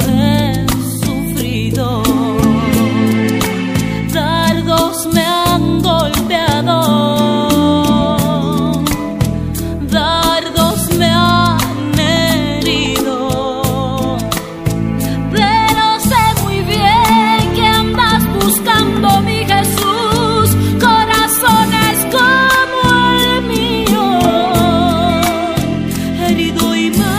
He sufrido, dardos me han golpeado, dardos me han herido. Pero sé muy bien que andas buscando mi Jesús, corazones como el mío, herido y mal.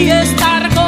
y estar